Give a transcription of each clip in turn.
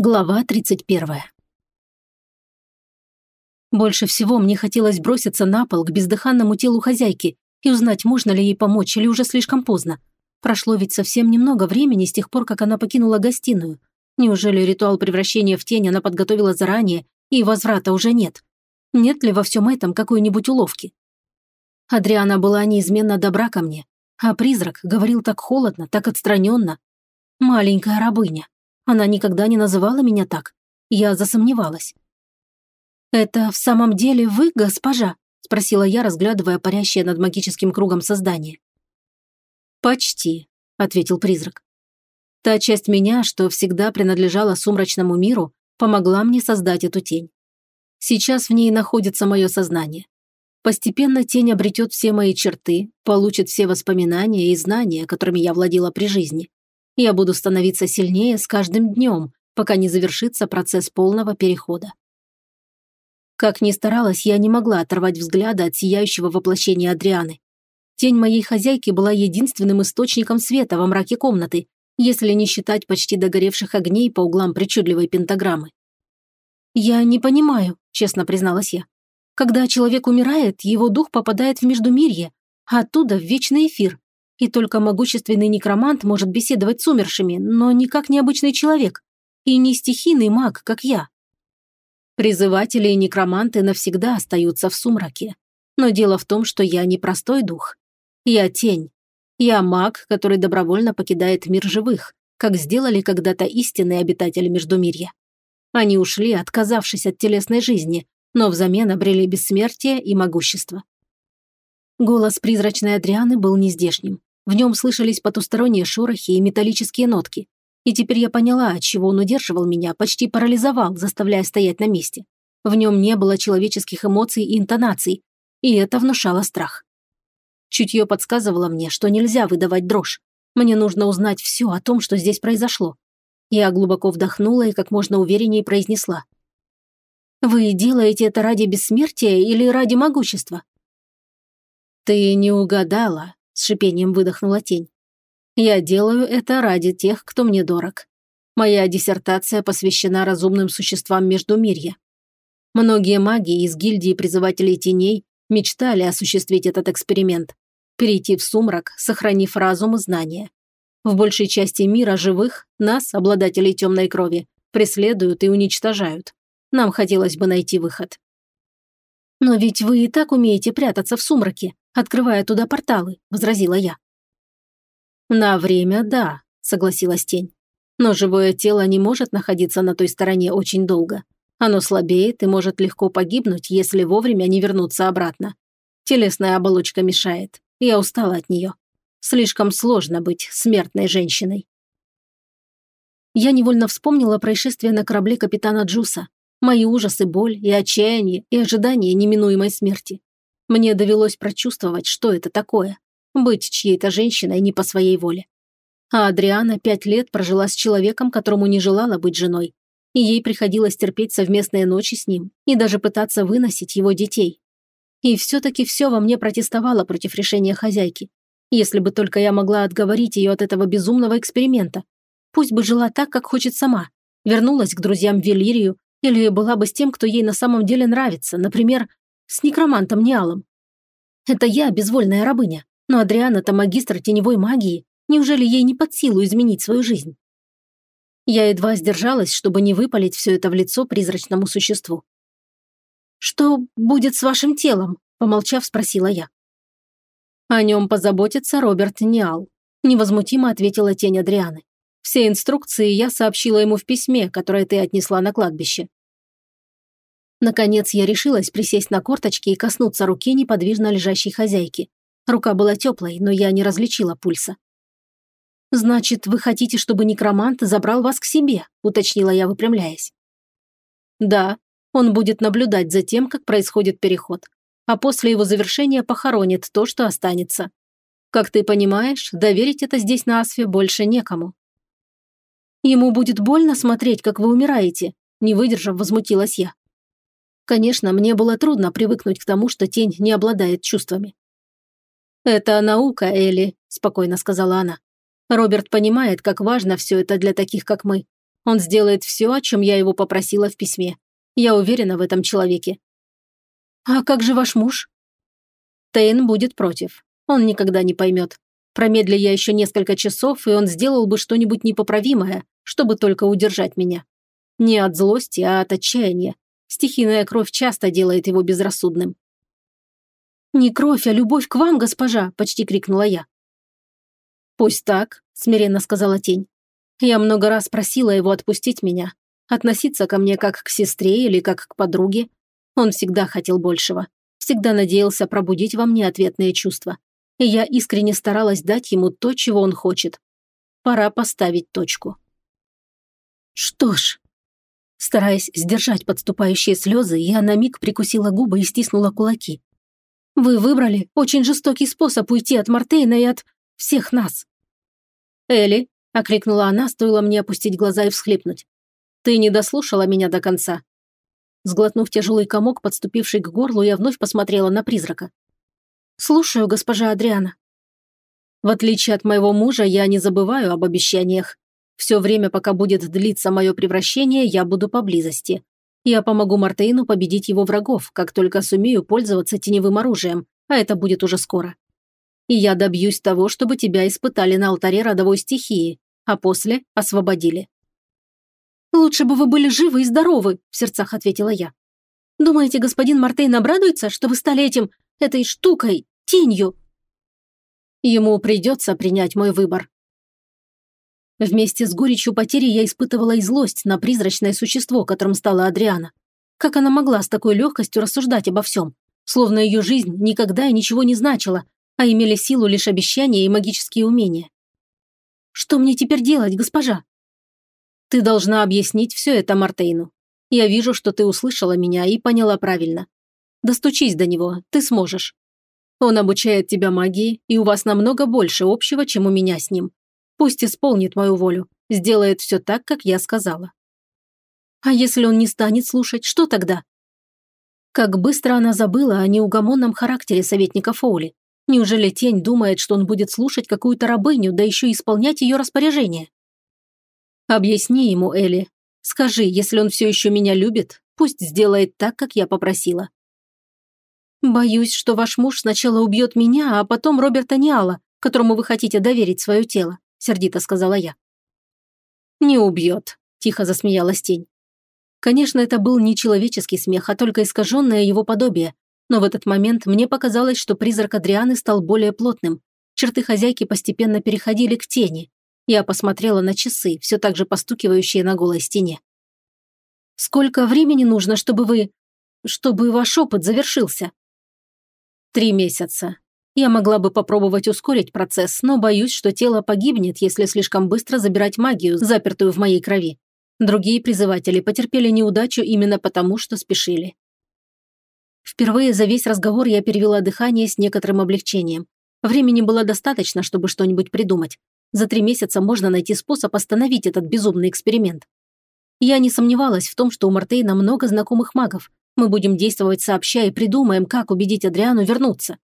Глава 31. Больше всего мне хотелось броситься на пол к бездыханному телу хозяйки и узнать, можно ли ей помочь или уже слишком поздно. Прошло ведь совсем немного времени с тех пор, как она покинула гостиную. Неужели ритуал превращения в тень она подготовила заранее, и возврата уже нет? Нет ли во всем этом какой-нибудь уловки? Адриана была неизменно добра ко мне, а призрак говорил так холодно, так отстраненно. Маленькая рабыня. Она никогда не называла меня так. Я засомневалась. «Это в самом деле вы, госпожа?» – спросила я, разглядывая парящее над магическим кругом создание. «Почти», – ответил призрак. «Та часть меня, что всегда принадлежала сумрачному миру, помогла мне создать эту тень. Сейчас в ней находится мое сознание. Постепенно тень обретет все мои черты, получит все воспоминания и знания, которыми я владела при жизни. Я буду становиться сильнее с каждым днем, пока не завершится процесс полного перехода. Как ни старалась, я не могла оторвать взгляда от сияющего воплощения Адрианы. Тень моей хозяйки была единственным источником света во мраке комнаты, если не считать почти догоревших огней по углам причудливой пентаграммы. «Я не понимаю», – честно призналась я. «Когда человек умирает, его дух попадает в Междумирье, а оттуда в вечный эфир. И только могущественный некромант может беседовать с умершими, но никак не обычный человек. И не стихийный маг, как я. Призыватели и некроманты навсегда остаются в сумраке. Но дело в том, что я не простой дух. Я тень. Я маг, который добровольно покидает мир живых, как сделали когда-то истинные обитатели Междумирья. Они ушли, отказавшись от телесной жизни, но взамен обрели бессмертие и могущество. Голос призрачной Адрианы был нездешним. В нем слышались потусторонние шорохи и металлические нотки. И теперь я поняла, от чего он удерживал меня, почти парализовал, заставляя стоять на месте. В нем не было человеческих эмоций и интонаций, и это внушало страх. Чутье подсказывало мне, что нельзя выдавать дрожь. Мне нужно узнать все о том, что здесь произошло. Я глубоко вдохнула и как можно увереннее произнесла. «Вы делаете это ради бессмертия или ради могущества?» «Ты не угадала», с шипением выдохнула тень. Я делаю это ради тех, кто мне дорог. Моя диссертация посвящена разумным существам Междумирья. Многие маги из гильдии призывателей теней мечтали осуществить этот эксперимент, перейти в сумрак, сохранив разум и знания. В большей части мира живых нас, обладателей темной крови, преследуют и уничтожают. Нам хотелось бы найти выход. «Но ведь вы и так умеете прятаться в сумраке», открывая туда порталы», – возразила я. «На время, да», – согласилась тень. «Но живое тело не может находиться на той стороне очень долго. Оно слабеет и может легко погибнуть, если вовремя не вернуться обратно. Телесная оболочка мешает. Я устала от нее. Слишком сложно быть смертной женщиной». Я невольно вспомнила происшествие на корабле капитана Джуса. Мои ужасы, боль и отчаяние, и ожидание неминуемой смерти. Мне довелось прочувствовать, что это такое – быть чьей-то женщиной не по своей воле. А Адриана пять лет прожила с человеком, которому не желала быть женой. И ей приходилось терпеть совместные ночи с ним и даже пытаться выносить его детей. И все-таки все во мне протестовало против решения хозяйки. Если бы только я могла отговорить ее от этого безумного эксперимента. Пусть бы жила так, как хочет сама. Вернулась к друзьям в Велирию или была бы с тем, кто ей на самом деле нравится, например, с некромантом Ниалом. Это я, безвольная рабыня. Но Адриана-то магистр теневой магии. Неужели ей не под силу изменить свою жизнь? Я едва сдержалась, чтобы не выпалить все это в лицо призрачному существу. «Что будет с вашим телом?» – помолчав, спросила я. «О нем позаботится Роберт Ниал», – невозмутимо ответила тень Адрианы. «Все инструкции я сообщила ему в письме, которое ты отнесла на кладбище. Наконец я решилась присесть на корточки и коснуться руки неподвижно лежащей хозяйки. Рука была теплой, но я не различила пульса. «Значит, вы хотите, чтобы некромант забрал вас к себе?» – уточнила я, выпрямляясь. «Да, он будет наблюдать за тем, как происходит переход, а после его завершения похоронит то, что останется. Как ты понимаешь, доверить это здесь на Асфе больше некому». «Ему будет больно смотреть, как вы умираете», – не выдержав, возмутилась я. Конечно, мне было трудно привыкнуть к тому, что тень не обладает чувствами. «Это наука, Элли», – спокойно сказала она. «Роберт понимает, как важно все это для таких, как мы. Он сделает все, о чем я его попросила в письме. Я уверена в этом человеке. А как же ваш муж? Тейн будет против. Он никогда не поймет. Промедли я еще несколько часов, и он сделал бы что-нибудь непоправимое, чтобы только удержать меня. Не от злости, а от отчаяния. Стихийная кровь часто делает его безрассудным. «Не кровь, а любовь к вам, госпожа!» – почти крикнула я. «Пусть так», – смиренно сказала тень. «Я много раз просила его отпустить меня, относиться ко мне как к сестре или как к подруге. Он всегда хотел большего, всегда надеялся пробудить во мне ответные чувства. И я искренне старалась дать ему то, чего он хочет. Пора поставить точку». «Что ж», Стараясь сдержать подступающие слезы, я на миг прикусила губы и стиснула кулаки. «Вы выбрали очень жестокий способ уйти от Мартейна и от всех нас». «Элли», – окликнула она, стоило мне опустить глаза и всхлипнуть. «Ты не дослушала меня до конца». Сглотнув тяжелый комок, подступивший к горлу, я вновь посмотрела на призрака. «Слушаю, госпожа Адриана». «В отличие от моего мужа, я не забываю об обещаниях. Все время, пока будет длиться мое превращение, я буду поблизости. Я помогу Мартейну победить его врагов, как только сумею пользоваться теневым оружием, а это будет уже скоро. И я добьюсь того, чтобы тебя испытали на алтаре родовой стихии, а после освободили. «Лучше бы вы были живы и здоровы», – в сердцах ответила я. «Думаете, господин Мартейн обрадуется, что вы стали этим, этой штукой, тенью?» Ему придется принять мой выбор, Вместе с горечью потери я испытывала и злость на призрачное существо, которым стала Адриана. Как она могла с такой легкостью рассуждать обо всем? Словно ее жизнь никогда и ничего не значила, а имели силу лишь обещания и магические умения. «Что мне теперь делать, госпожа?» «Ты должна объяснить все это Мартейну. Я вижу, что ты услышала меня и поняла правильно. Достучись до него, ты сможешь. Он обучает тебя магии, и у вас намного больше общего, чем у меня с ним. Пусть исполнит мою волю, сделает все так, как я сказала. А если он не станет слушать, что тогда? Как быстро она забыла о неугомонном характере советника Фоули. Неужели тень думает, что он будет слушать какую-то рабыню, да еще и исполнять ее распоряжение? Объясни ему, Элли. Скажи, если он все еще меня любит, пусть сделает так, как я попросила. Боюсь, что ваш муж сначала убьет меня, а потом Роберта Ниала, которому вы хотите доверить свое тело. – сердито сказала я. «Не убьет», – тихо засмеялась тень. Конечно, это был не человеческий смех, а только искаженное его подобие. Но в этот момент мне показалось, что призрак Адрианы стал более плотным. Черты хозяйки постепенно переходили к тени. Я посмотрела на часы, все так же постукивающие на голой стене. «Сколько времени нужно, чтобы вы... чтобы ваш опыт завершился?» «Три месяца. Я могла бы попробовать ускорить процесс, но боюсь, что тело погибнет, если слишком быстро забирать магию, запертую в моей крови. Другие призыватели потерпели неудачу именно потому, что спешили. Впервые за весь разговор я перевела дыхание с некоторым облегчением. Времени было достаточно, чтобы что-нибудь придумать. За три месяца можно найти способ остановить этот безумный эксперимент. Я не сомневалась в том, что у Мартейна много знакомых магов. Мы будем действовать сообща и придумаем, как убедить Адриану вернуться.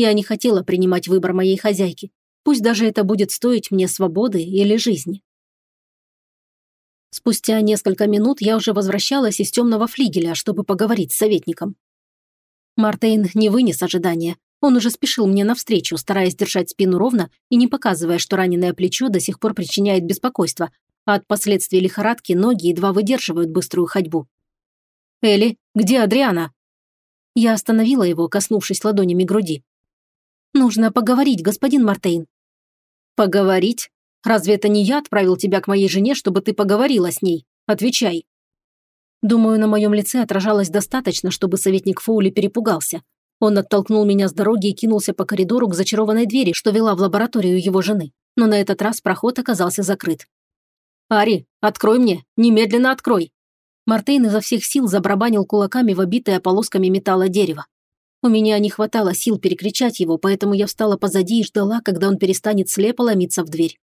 Я не хотела принимать выбор моей хозяйки. Пусть даже это будет стоить мне свободы или жизни. Спустя несколько минут я уже возвращалась из темного флигеля, чтобы поговорить с советником. Мартейн не вынес ожидания. Он уже спешил мне навстречу, стараясь держать спину ровно и не показывая, что раненое плечо до сих пор причиняет беспокойство, а от последствий лихорадки ноги едва выдерживают быструю ходьбу. «Элли, где Адриана?» Я остановила его, коснувшись ладонями груди. «Нужно поговорить, господин Мартейн». «Поговорить? Разве это не я отправил тебя к моей жене, чтобы ты поговорила с ней? Отвечай». Думаю, на моем лице отражалось достаточно, чтобы советник Фоули перепугался. Он оттолкнул меня с дороги и кинулся по коридору к зачарованной двери, что вела в лабораторию его жены. Но на этот раз проход оказался закрыт. «Ари, открой мне! Немедленно открой!» Мартейн изо всех сил забрабанил кулаками в обитое полосками металла дерево. У меня не хватало сил перекричать его, поэтому я встала позади и ждала, когда он перестанет слепо ломиться в дверь.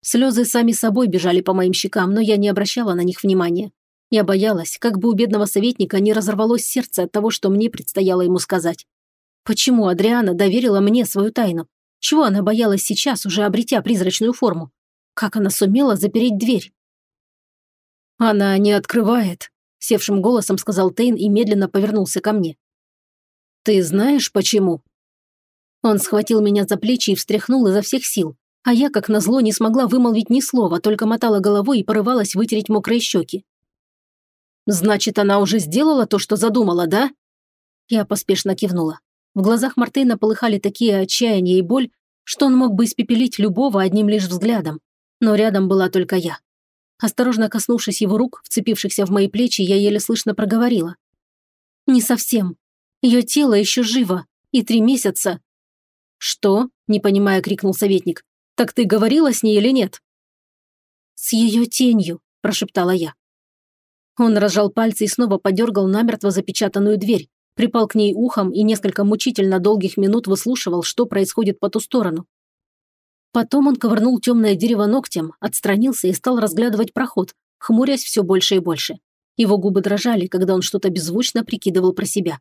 Слезы сами собой бежали по моим щекам, но я не обращала на них внимания. Я боялась, как бы у бедного советника не разорвалось сердце от того, что мне предстояло ему сказать. Почему Адриана доверила мне свою тайну? Чего она боялась сейчас, уже обретя призрачную форму? Как она сумела запереть дверь? «Она не открывает», – севшим голосом сказал Тейн и медленно повернулся ко мне. «Ты знаешь, почему?» Он схватил меня за плечи и встряхнул изо всех сил, а я, как назло, не смогла вымолвить ни слова, только мотала головой и порывалась вытереть мокрые щеки. «Значит, она уже сделала то, что задумала, да?» Я поспешно кивнула. В глазах Мартейна полыхали такие отчаяние и боль, что он мог бы испепелить любого одним лишь взглядом. Но рядом была только я. Осторожно коснувшись его рук, вцепившихся в мои плечи, я еле слышно проговорила. «Не совсем. Ее тело еще живо. И три месяца...» «Что?» – не понимая, крикнул советник. «Так ты говорила с ней или нет?» «С ее тенью», – прошептала я. Он разжал пальцы и снова подергал намертво запечатанную дверь, припал к ней ухом и несколько мучительно долгих минут выслушивал, что происходит по ту сторону. Потом он ковырнул темное дерево ногтем, отстранился и стал разглядывать проход, хмурясь все больше и больше. Его губы дрожали, когда он что-то беззвучно прикидывал про себя.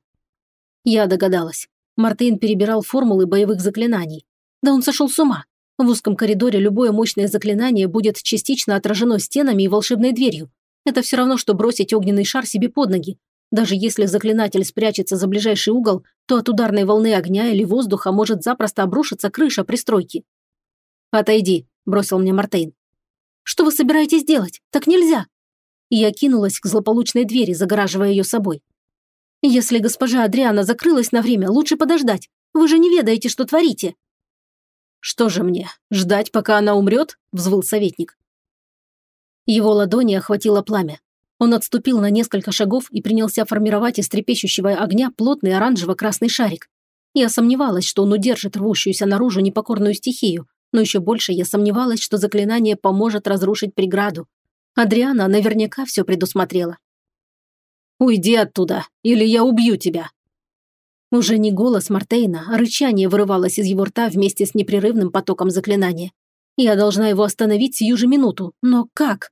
Я догадалась. Мартейн перебирал формулы боевых заклинаний. Да он сошел с ума. В узком коридоре любое мощное заклинание будет частично отражено стенами и волшебной дверью. Это все равно, что бросить огненный шар себе под ноги. Даже если заклинатель спрячется за ближайший угол, то от ударной волны огня или воздуха может запросто обрушиться крыша пристройки. «Отойди», – бросил мне Мартейн. «Что вы собираетесь делать? Так нельзя!» И я кинулась к злополучной двери, загораживая ее собой. «Если госпожа Адриана закрылась на время, лучше подождать. Вы же не ведаете, что творите!» «Что же мне, ждать, пока она умрет?» – взвыл советник. Его ладони охватило пламя. Он отступил на несколько шагов и принялся формировать из трепещущего огня плотный оранжево-красный шарик. Я сомневалась, что он удержит рвущуюся наружу непокорную стихию, но еще больше я сомневалась, что заклинание поможет разрушить преграду. Адриана наверняка все предусмотрела. «Уйди оттуда, или я убью тебя!» Уже не голос Мартейна, а рычание вырывалось из его рта вместе с непрерывным потоком заклинания. Я должна его остановить сию же минуту, но как?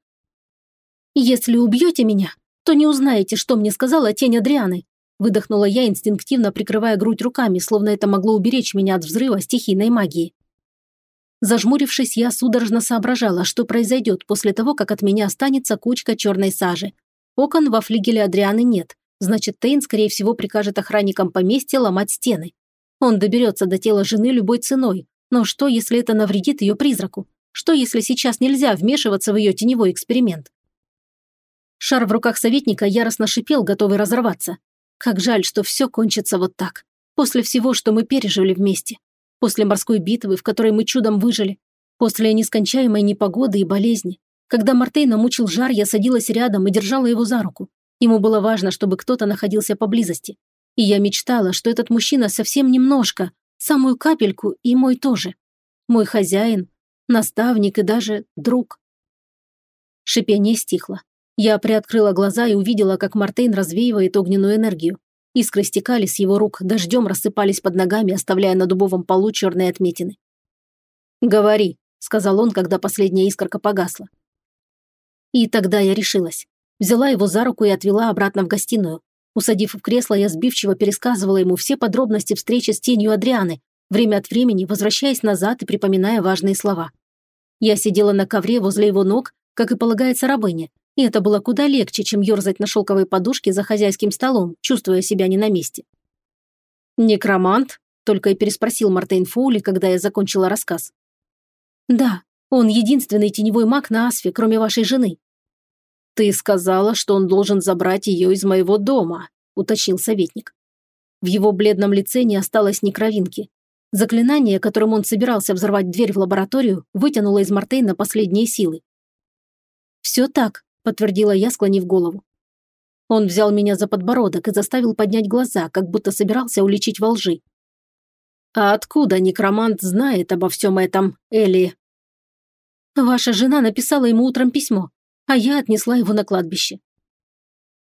«Если убьете меня, то не узнаете, что мне сказала тень Адрианы», выдохнула я, инстинктивно прикрывая грудь руками, словно это могло уберечь меня от взрыва стихийной магии. Зажмурившись, я судорожно соображала, что произойдет после того, как от меня останется кучка черной сажи. Окон во флигеле Адрианы нет, значит, Тейн, скорее всего, прикажет охранникам поместья ломать стены. Он доберется до тела жены любой ценой, но что, если это навредит ее призраку? Что, если сейчас нельзя вмешиваться в ее теневой эксперимент? Шар в руках советника яростно шипел, готовый разорваться. Как жаль, что все кончится вот так. После всего, что мы пережили вместе. После морской битвы, в которой мы чудом выжили. После нескончаемой непогоды и болезни. Когда Мартей намучил жар, я садилась рядом и держала его за руку. Ему было важно, чтобы кто-то находился поблизости. И я мечтала, что этот мужчина совсем немножко, самую капельку и мой тоже. Мой хозяин, наставник и даже друг. Шипение стихло. Я приоткрыла глаза и увидела, как Мартейн развеивает огненную энергию. Искры стекали с его рук, дождем рассыпались под ногами, оставляя на дубовом полу черные отметины. «Говори», – сказал он, когда последняя искорка погасла. И тогда я решилась. Взяла его за руку и отвела обратно в гостиную. Усадив в кресло, я сбивчиво пересказывала ему все подробности встречи с тенью Адрианы, время от времени возвращаясь назад и припоминая важные слова. Я сидела на ковре возле его ног, как и полагается рабыне, и это было куда легче, чем ерзать на шелковой подушке за хозяйским столом, чувствуя себя не на месте. «Некромант?» – только и переспросил Мартейн Фоули, когда я закончила рассказ. «Да, он единственный теневой маг на Асфе, кроме вашей жены». «Ты сказала, что он должен забрать ее из моего дома», – уточнил советник. В его бледном лице не осталось ни кровинки. Заклинание, которым он собирался взорвать дверь в лабораторию, вытянуло из Мартейна последние силы. «Все так», подтвердила я, склонив голову. Он взял меня за подбородок и заставил поднять глаза, как будто собирался уличить во лжи. «А откуда некромант знает обо всем этом, Элли?» «Ваша жена написала ему утром письмо, а я отнесла его на кладбище».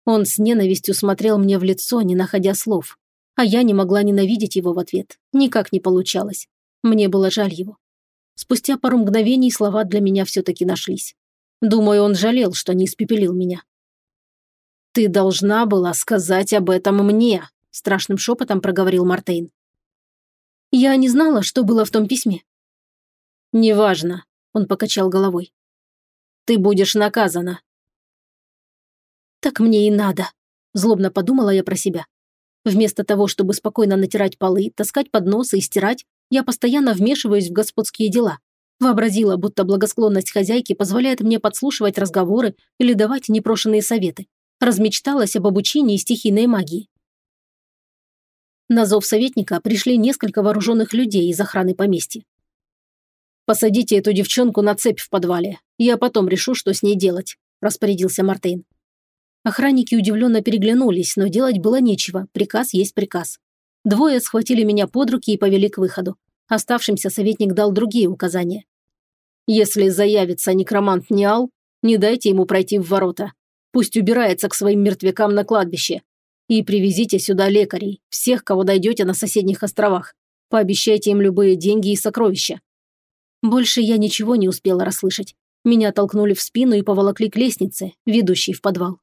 Он с ненавистью смотрел мне в лицо, не находя слов, а я не могла ненавидеть его в ответ. Никак не получалось. Мне было жаль его. Спустя пару мгновений слова для меня все-таки нашлись. Думаю, он жалел, что не испепелил меня. «Ты должна была сказать об этом мне», – страшным шепотом проговорил Мартейн. «Я не знала, что было в том письме». «Неважно», – он покачал головой. «Ты будешь наказана». Так мне и надо, злобно подумала я про себя. Вместо того, чтобы спокойно натирать полы, таскать подносы и стирать, я постоянно вмешиваюсь в господские дела. Вообразила, будто благосклонность хозяйки позволяет мне подслушивать разговоры или давать непрошенные советы. Размечталась об обучении стихийной магии. На зов советника пришли несколько вооруженных людей из охраны поместья. «Посадите эту девчонку на цепь в подвале. Я потом решу, что с ней делать», – распорядился Мартейн. Охранники удивленно переглянулись, но делать было нечего, приказ есть приказ. Двое схватили меня под руки и повели к выходу. Оставшимся советник дал другие указания. «Если заявится некромант Ниал, не дайте ему пройти в ворота. Пусть убирается к своим мертвякам на кладбище. И привезите сюда лекарей, всех, кого дойдете на соседних островах. Пообещайте им любые деньги и сокровища». Больше я ничего не успела расслышать. Меня толкнули в спину и поволокли к лестнице, ведущей в подвал.